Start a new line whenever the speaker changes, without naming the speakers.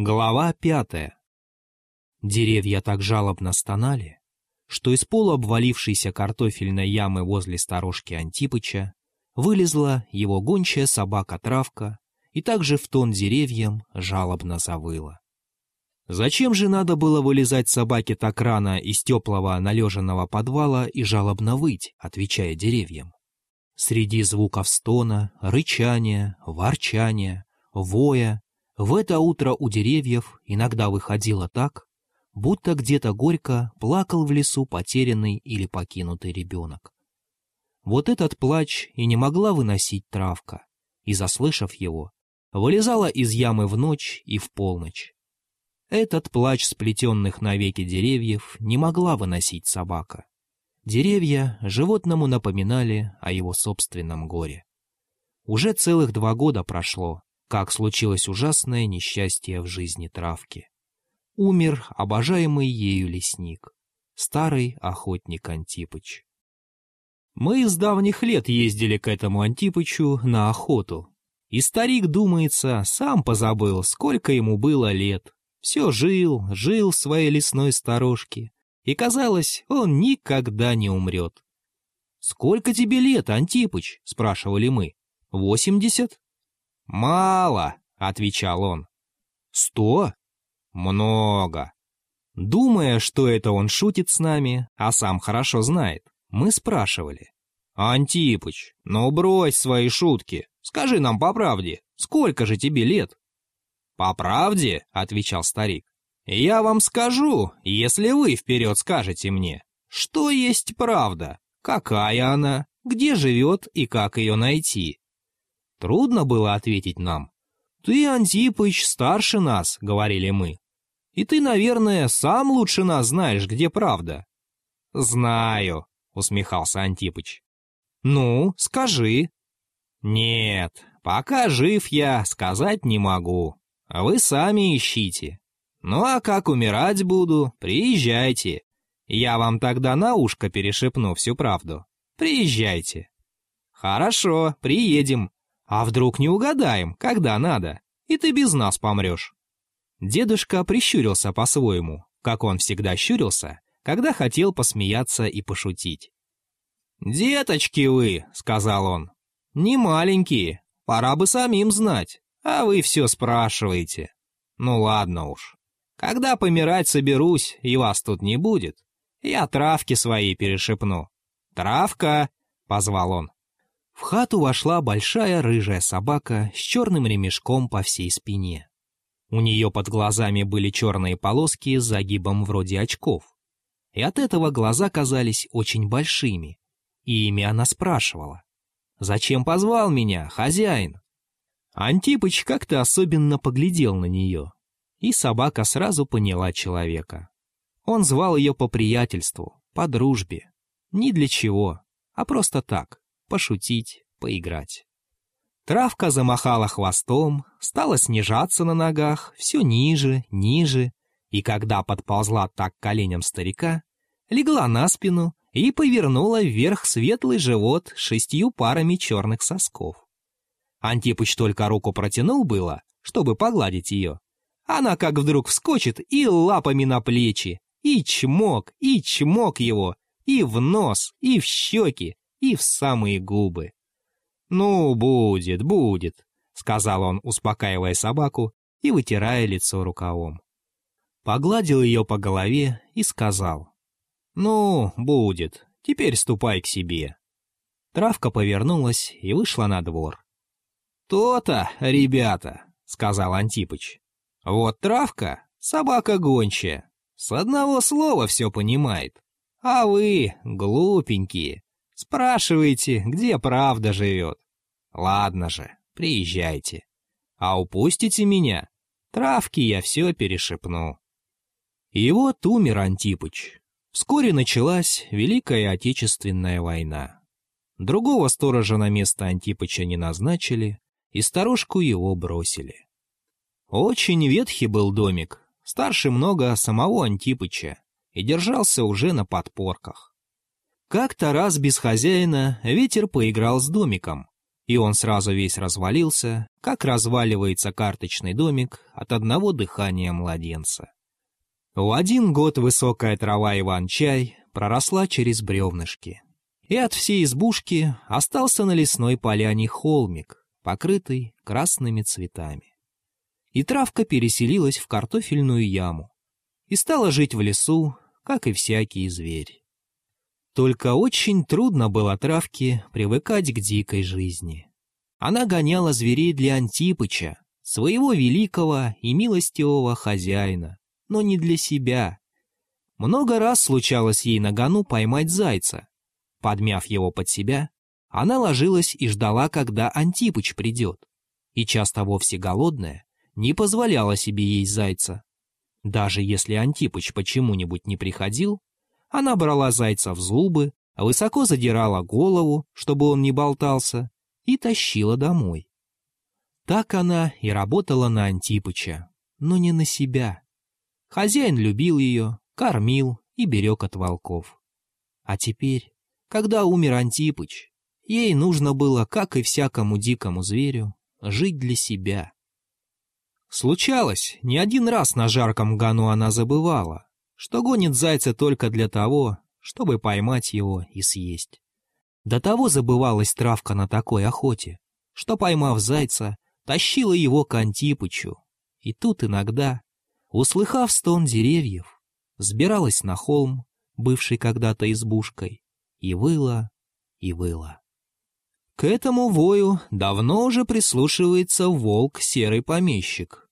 Глава пятая. Деревья так жалобно стонали, что из полуобвалившейся картофельной ямы возле сторожки Антипыча вылезла его гончая собака-травка и также в тон деревьям жалобно завыла. Зачем же надо было вылезать собаке так рано из теплого належенного подвала и жалобно выть, отвечая деревьям? Среди звуков стона, рычания, ворчания, воя в это утро у деревьев иногда выходило так, будто где-то горько плакал в лесу потерянный или покинутый ребенок. Вот этот плач и не могла выносить травка, и, заслышав его, вылезала из ямы в ночь и в полночь. Этот плач сплетенных навеки деревьев не могла выносить собака. Деревья животному напоминали о его собственном горе. Уже целых два года прошло, как случилось ужасное несчастье в жизни травки. Умер обожаемый ею лесник, старый охотник Антипыч. Мы с давних лет ездили к этому Антипычу на охоту. И старик, думается, сам позабыл, сколько ему было лет. Все жил, жил в своей лесной сторожке. И казалось, он никогда не умрет. «Сколько тебе лет, Антипыч?» — спрашивали мы. «Восемьдесят?» «Мало», — отвечал он. «Сто?» «Много». Думая, что это он шутит с нами, а сам хорошо знает, мы спрашивали. «Антипыч, ну брось свои шутки, скажи нам по правде, сколько же тебе лет?» «По правде?» — отвечал старик. «Я вам скажу, если вы вперед скажете мне, что есть правда, какая она, где живет и как ее найти. Трудно было ответить нам. «Ты, Антипыч, старше нас», — говорили мы. «И ты, наверное, сам лучше нас знаешь, где правда». «Знаю», — усмехался Антипыч. «Ну, скажи». «Нет, пока жив я, сказать не могу. Вы сами ищите. Ну а как умирать буду, приезжайте. Я вам тогда на ушко перешепну всю правду. Приезжайте». «Хорошо, приедем. А вдруг не угадаем, когда надо, и ты без нас помрешь?» Дедушка прищурился по-своему, как он всегда щурился, когда хотел посмеяться и пошутить. «Деточки вы», — сказал он, — «не маленькие, пора бы самим знать, а вы все спрашиваете. Ну ладно уж. Когда помирать соберусь, и вас тут не будет, я травки свои перешепну. «Травка!» — позвал он. В хату вошла большая рыжая собака с черным ремешком по всей спине. У нее под глазами были черные полоски с загибом вроде очков. И от этого глаза казались очень большими. И ими она спрашивала. «Зачем позвал меня, хозяин?» Антипыч как-то особенно поглядел на нее, и собака сразу поняла человека. Он звал ее по приятельству, по дружбе. Ни для чего, а просто так, пошутить, поиграть. Травка замахала хвостом, стала снижаться на ногах, все ниже, ниже, и когда подползла так к коленям старика, легла на спину и повернула вверх светлый живот шестью парами черных сосков. Антипыч только руку протянул было, чтобы погладить ее. Она как вдруг вскочит и лапами на плечи, и чмок, и чмок его, и в нос, и в щеки, и в самые губы. «Ну, будет, будет», — сказал он, успокаивая собаку и вытирая лицо рукавом. Погладил ее по голове и сказал. «Ну, будет, теперь ступай к себе». Травка повернулась и вышла на двор. «То-то, ребята», — сказал Антипыч. «Вот травка, собака гончая, с одного слова все понимает. А вы, глупенькие, Спрашивайте, где правда живет. Ладно же, приезжайте. А упустите меня, травки я все перешепну. И вот умер Антипыч. Вскоре началась Великая Отечественная война. Другого сторожа на место Антипыча не назначили, и сторожку его бросили. Очень ветхий был домик, старше много самого Антипыча, и держался уже на подпорках. Как-то раз без хозяина ветер поиграл с домиком, и он сразу весь развалился, как разваливается карточный домик от одного дыхания младенца. В один год высокая трава Иван-чай проросла через бревнышки, и от всей избушки остался на лесной поляне холмик, покрытый красными цветами. И травка переселилась в картофельную яму и стала жить в лесу, как и всякий зверь. Только очень трудно было травке привыкать к дикой жизни. Она гоняла зверей для Антипыча, своего великого и милостивого хозяина, но не для себя. Много раз случалось ей на гону поймать зайца. Подмяв его под себя, она ложилась и ждала, когда Антипыч придет. И часто вовсе голодная, не позволяла себе есть зайца. Даже если Антипыч почему-нибудь не приходил, она брала зайца в зубы, высоко задирала голову, чтобы он не болтался, и тащила домой. Так она и работала на Антипыча, но не на себя. Хозяин любил ее, кормил и берег от волков. А теперь, когда умер Антипыч, ей нужно было, как и всякому дикому зверю, жить для себя. Случалось, не один раз на жарком гону она забывала, что гонит зайца только для того, чтобы поймать его и съесть. До того забывалась травка на такой охоте, что, поймав зайца, тащила его к Антипычу. И тут иногда, услыхав стон деревьев, сбиралась на холм, бывший когда-то избушкой, и выла, и выла. К этому вою давно уже прислушивается волк-серый помещик,